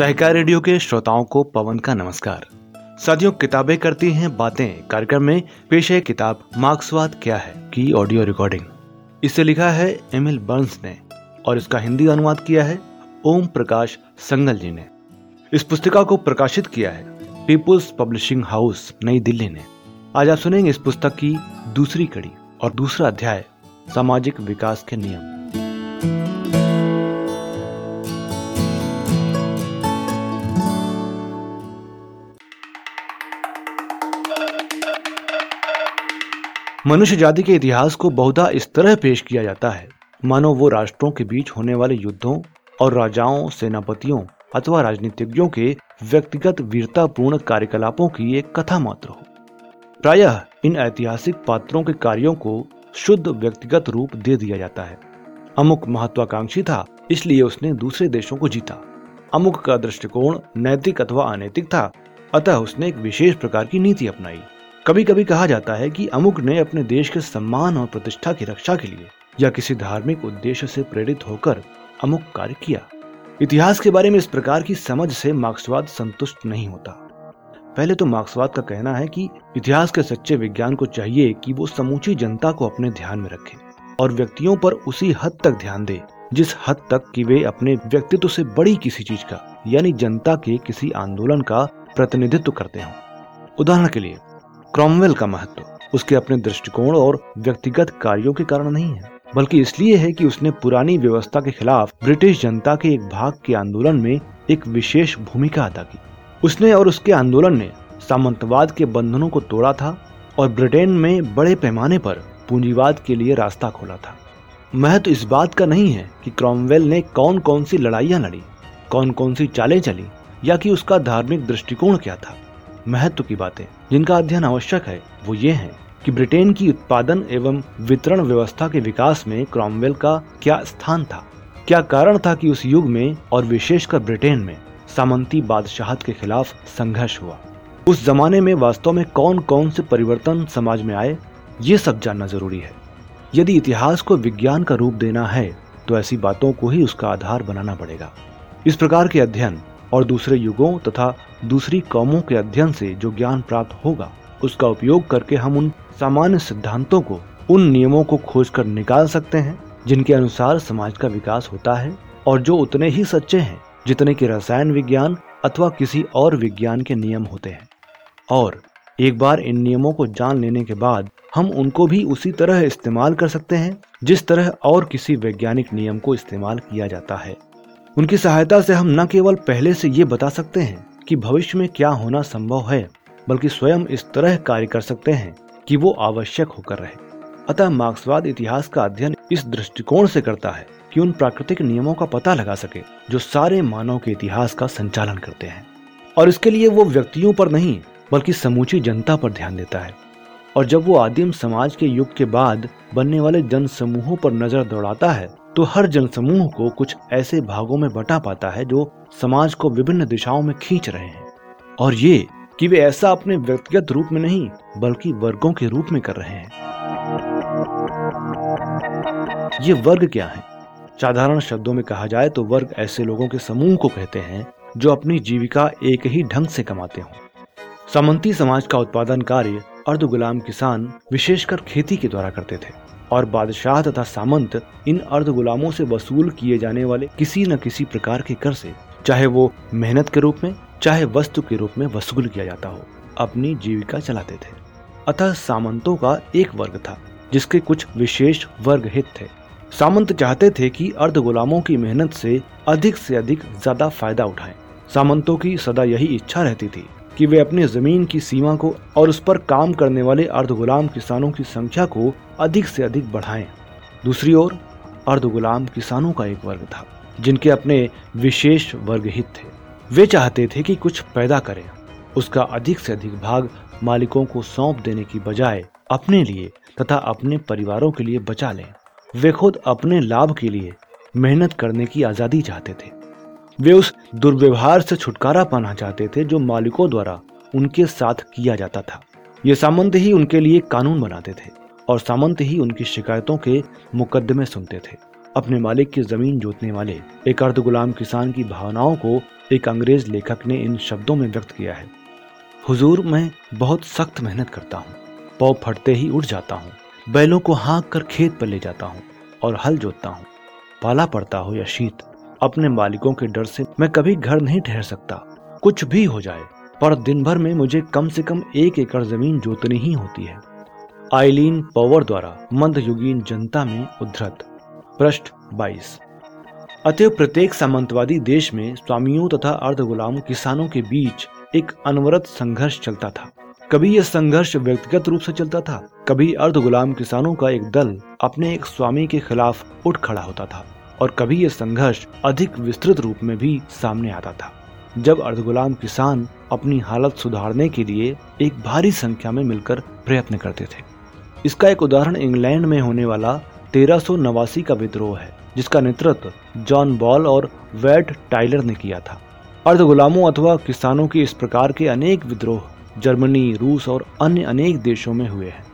सहकार radio के श्रोताओं को पवन का नमस्कार। सदियों किताबें करती हैं, बातें, कार्यक्रम में पेश है किताब मार्क्सवाद क्या है, की ऑडियो रिकॉर्डिंग। इसे लिखा है एम एल बर्न्स ने, और इसका हिंदी अनुवाद किया है ओम प्रकाश संगल जी ने। इस पुस्तिका को प्रकाशित किया है पीपुल्स पब्लिशिंग हाउस, नई दिल्ली ने। आज आप सुनेंगे इस पुस्तक की दूसरी कड़ी और दूसरा अध्याय, सामाजिक विकास के नियम। मनुष्य जाति के इतिहास को बहुधा इस तरह पेश किया जाता है। मानो वो राष्ट्रों के बीच होने वाले युद्धों और राजाओं, सेनापतियों अथवा राजनीतिज्ञों के व्यक्तिगत वीरतापूर्ण कार्यकलापों की एक कथा मात्र हो। प्रायः इन ऐतिहासिक पात्रों के कार्यों को शुद्ध व्यक्तिगत रूप दे दिया जाता है। अमुक महत्वाकांक्षी था, इसलिए उसने दूसरे देशों को जीता। अमुक का दृष्टिकोण नैतिक अथवा अनैतिक था, अतः उसने एक विशेष प्रकार की नीति अपनाई। कभी कभी कहा जाता है कि अमुक ने अपने देश के सम्मान और प्रतिष्ठा की रक्षा के लिए या किसी धार्मिक उद्देश्य से प्रेरित होकर अमुक कार्य किया। इतिहास के बारे में इस प्रकार की समझ से मार्क्सवाद संतुष्ट नहीं होता। पहले तो मार्क्सवाद का कहना है कि इतिहास के सच्चे विज्ञान को चाहिए कि वो समूची जनता को अपने ध्यान में रखे और व्यक्तियों पर उसी हद तक ध्यान दे, जिस हद तक कि वे अपने व्यक्तित्व से बड़ी किसी चीज़ का, यानी जनता के किसी आंदोलन का प्रतिनिधित्व करते हों। उदाहरण के लिए क्रॉमवेल का महत्व उसके अपने दृष्टिकोण और व्यक्तिगत कार्यों के कारण नहीं है, बल्कि इसलिए है कि उसने पुरानी व्यवस्था के खिलाफ ब्रिटिश जनता के एक भाग के आंदोलन में एक विशेष भूमिका अदा की। उसने और उसके आंदोलन ने सामंतवाद के बंधनों को तोड़ा था और ब्रिटेन में बड़े पैमाने पर पूंजीवाद के लिए रास्ता खोला था। महत्व इस बात का नहीं है कि क्रॉमवेल ने कौन कौन सी लड़ाइयाँ लड़ी कौन कौन सी चालें चली, या कि उसका धार्मिक दृष्टिकोण क्या था। महत्व की बातें। जिनका अध्ययन आवश्यक है, वो ये है कि ब्रिटेन की उत्पादन एवं वितरण व्यवस्था के विकास में क्रॉमवेल का क्या स्थान था। क्या कारण था कि उस युग में और विशेषकर ब्रिटेन में सामंती बादशाहत के खिलाफ संघर्ष हुआ? उस जमाने में वास्तव में कौन कौन से परिवर्तन समाज में आए, ये सब जानना ज़रूरी है। यदि इतिहास को विज्ञान का रूप देना है तो ऐसी बातों को ही उसका आधार बनाना पड़ेगा। इस प्रकार के अध्ययन और दूसरे युगों तथा दूसरी कौमों के अध्ययन से जो ज्ञान प्राप्त होगा, उसका उपयोग करके हम उन सामान्य सिद्धांतों को, उन नियमों को खोज कर निकाल सकते हैं, जिनके अनुसार समाज का विकास होता है और जो उतने ही सच्चे हैं, जितने कि रसायन विज्ञान अथवा किसी और विज्ञान के नियम होते हैं। और एक बार इन नियमों को जान लेने के बाद, हम उनको भी उसी तरह इस्तेमाल कर सकते हैं, जिस तरह और किसी वैज्ञानिक नियम को इस्तेमाल किया जाता है। उनकी सहायता से हम न केवल पहले से ये बता सकते हैं कि भविष्य में क्या होना संभव है, बल्कि स्वयं इस तरह कार्य कर सकते हैं कि वो आवश्यक होकर रहे। अतः मार्क्सवाद इतिहास का अध्ययन इस दृष्टिकोण से करता है कि उन प्राकृतिक नियमों का पता लगा सके, जो सारे मानव के इतिहास का संचालन करते हैं। और इसके लिए वो व्यक्तियों पर नहीं, बल्कि समूची जनता पर ध्यान देता है। और जब वो आदिम समाज के युग के बाद बनने वाले जन समूहों पर नज़र दौड़ाता है तो हर जनसमूह को कुछ ऐसे भागों में बटा पाता है जो समाज को विभिन्न दिशाओं में खींच रहे हैं। और ये कि वे ऐसा अपने व्यक्तिगत रूप में नहीं, बल्कि वर्गों के रूप में कर रहे हैं। ये वर्ग क्या है? साधारण शब्दों में कहा जाए तो वर्ग ऐसे लोगों के समूह को कहते हैं, जो अपनी जीविका एक ही ढंग से कमाते हों। सामंती समाज का उत्पादन कार्य अर्ध गुलाम किसान विशेषकर खेती के द्वारा करते थे। और बादशाह तथा सामंत इन अर्ध गुलामों से वसूल किए जाने वाले किसी न किसी प्रकार के कर से, चाहे वो मेहनत के रूप में, चाहे वस्तु के रूप में वसूल किया जाता हो, अपनी जीविका चलाते थे अतः सामंतों का एक वर्ग था, जिसके कुछ विशेष वर्ग हित थे सामंत चाहते थे कि अर्ध गुलामों की मेहनत से अधिक से अधिक ज़्यादा फ़ायदा उठाएँ। सामंतों की सदा यही इच्छा रहती थी कि वे अपनी ज़मीन की सीमा को और उस पर काम करने वाले अर्ध गुलाम किसानों की संख्या को अधिक से अधिक बढ़ाएँ। दूसरी ओर, अर्ध गुलाम किसानों का एक वर्ग था, जिनके अपने विशेष वर्ग हित थे। वे चाहते थे कि कुछ पैदा करें। उसका अधिक से अधिक भाग मालिकों को सौंप देने की बजाय अपने लिए तथा अपने परिवारों के लिए बचा लें। वे खुद अपने लाभ के लिए मेहनत करने की आज़ादी चाहते थे। वे उस दुर्व्यवहार से छुटकारा पाना चाहते थे जो मालिकों द्वारा उनके साथ किया जाता था। ये सामंत ही उनके लिए कानून बनाते थे और सामंत ही उनकी शिकायतों के मुकदमे सुनते थे। अपने मालिक की ज़मीन जोतने वाले एक अर्ध गुलाम किसान की भावनाओं को एक अंग्रेज़ लेखक ने इन शब्दों में व्यक्त किया है। हुजूर, मैं बहुत सख्त मेहनत करता हूँ। पौ फटते ही उठ जाता हूँ। बैलों को हाँक कर खेत पर ले जाता हूँ और हल जोतता हूँ। पाला पड़ता हो या शीत अपने मालिकों के डर से मैं कभी घर नहीं ठहर सकता। कुछ भी हो जाए, पर दिन भर में मुझे कम से कम एक एकड़ ज़मीन जोतनी ही होती है। आइलीन पॉवर द्वारा मंदयुगीन जनता में उद्धृत। पृष्ठ 22 अतः प्रत्येक सामंतवादी देश में स्वामियों तथा अर्ध गुलाम किसानों के बीच एक अनवरत संघर्ष चलता था। कभी यह संघर्ष व्यक्तिगत रूप से चलता था, कभी अर्ध गुलाम किसानों का एक दल अपने एक स्वामी के खिलाफ उठ खड़ा होता था। और कभी यह संघर्ष अधिक विस्तृत रूप में भी सामने आता था। जब अर्ध किसान अपनी हालत सुधारने के लिए एक भारी संख्या में मिलकर प्रयत्न करते थे। इसका एक उदाहरण इंग्लैंड में होने वाला तेरह का विद्रोह है, जिसका नेतृत्व जॉन बॉल और वेट टाइलर ने किया था। अर्ध गुलामों अथवा किसानों के इस प्रकार के अनेक विद्रोह जर्मनी, रूस और अन्य अनेक देशों में हुए हैं।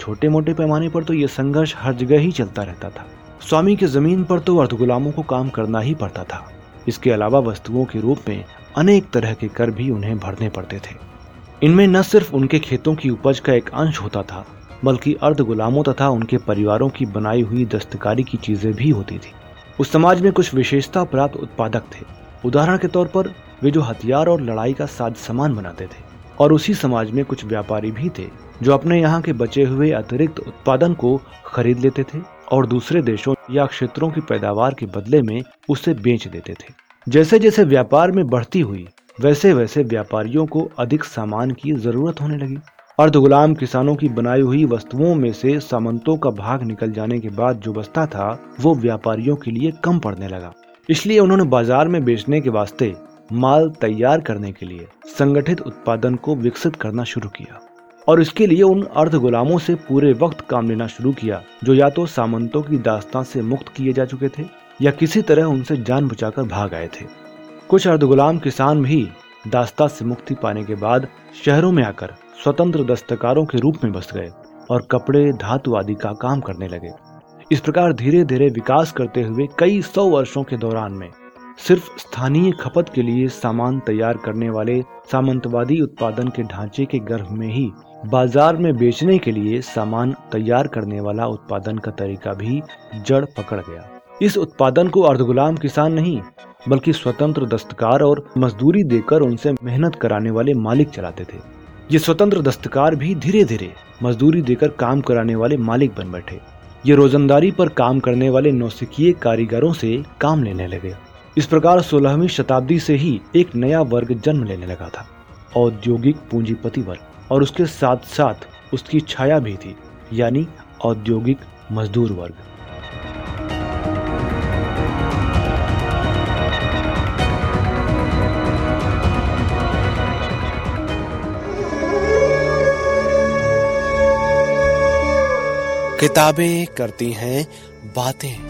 छोटे मोटे पैमाने पर तो यह संघर्ष हर जगह ही चलता रहता था। स्वामी की ज़मीन पर तो अर्ध गुलामों को काम करना ही पड़ता था। इसके अलावा वस्तुओं के रूप में अनेक तरह के कर भी उन्हें भरने पड़ते थे। इनमें न सिर्फ़ उनके खेतों की उपज का एक अंश होता था, बल्कि अर्ध गुलामों तथा उनके परिवारों की बनाई हुई दस्तकारी की चीज़ें भी होती थी। उस समाज में कुछ विशेषता प्राप्त उत्पादक थे। उदाहरण के तौर पर, वे जो हथियार और लड़ाई का साज सामान बनाते थे, और उसी समाज में कुछ व्यापारी भी थे, जो अपने यहाँ के बचे हुए अतिरिक्त उत्पादन को खरीद लेते थे। और दूसरे देशों या क्षेत्रों की पैदावार के बदले में उसे बेच देते थे। जैसे जैसे व्यापार में बढ़ती हुई, वैसे वैसे व्यापारियों को अधिक सामान की ज़रूरत होने लगी। अर्ध गुलाम किसानों की बनाई हुई वस्तुओं में से सामंतों का भाग निकल जाने के बाद जो बचता था, वो व्यापारियों के लिए कम पड़ने लगा। इसलिए उन्होंने बाज़ार में बेचने के वास्ते माल तैयार करने के लिए संगठित उत्पादन को विकसित करना शुरू किया। और इसके लिए उन अर्ध गुलामों से पूरे वक्त काम लेना शुरू किया, जो या तो सामंतों की दास्तान से मुक्त किए जा चुके थे, या किसी तरह उनसे जान बचाकर भाग आए थे। कुछ अर्ध गुलाम किसान भी दास्ता से मुक्ति पाने के बाद शहरों में आकर स्वतंत्र दस्तकारों के रूप में बस गए और कपड़े, धातु आदि का काम करने लगे। इस प्रकार धीरे धीरे विकास करते हुए कई सौ वर्षों के दौरान में सिर्फ़ स्थानीय खपत के लिए सामान तैयार करने वाले सामंतवादी उत्पादन के ढांचे के गर्भ में ही बाज़ार में बेचने के लिए सामान तैयार करने वाला उत्पादन का तरीका भी जड़ पकड़ गया। इस उत्पादन को अर्धगुलाम किसान नहीं, बल्कि स्वतंत्र दस्तकार और मजदूरी देकर उनसे मेहनत कराने वाले मालिक चलाते थे। ये स्वतंत्र दस्तकार भी धीरे धीरे मजदूरी देकर काम कराने वाले मालिक बन बैठे। ये रोजंदारी पर काम करने वाले नौसिखिए कारीगरों से काम लेने लगे। इस प्रकार सोलहवीं शताब्दी से ही एक नया वर्ग जन्म लेने लगा था, औद्योगिक पूंजीपति वर्ग और उसके साथ साथ उसकी छाया भी थी, यानी औद्योगिक मजदूर वर्ग। किताबें करती हैं, बातें।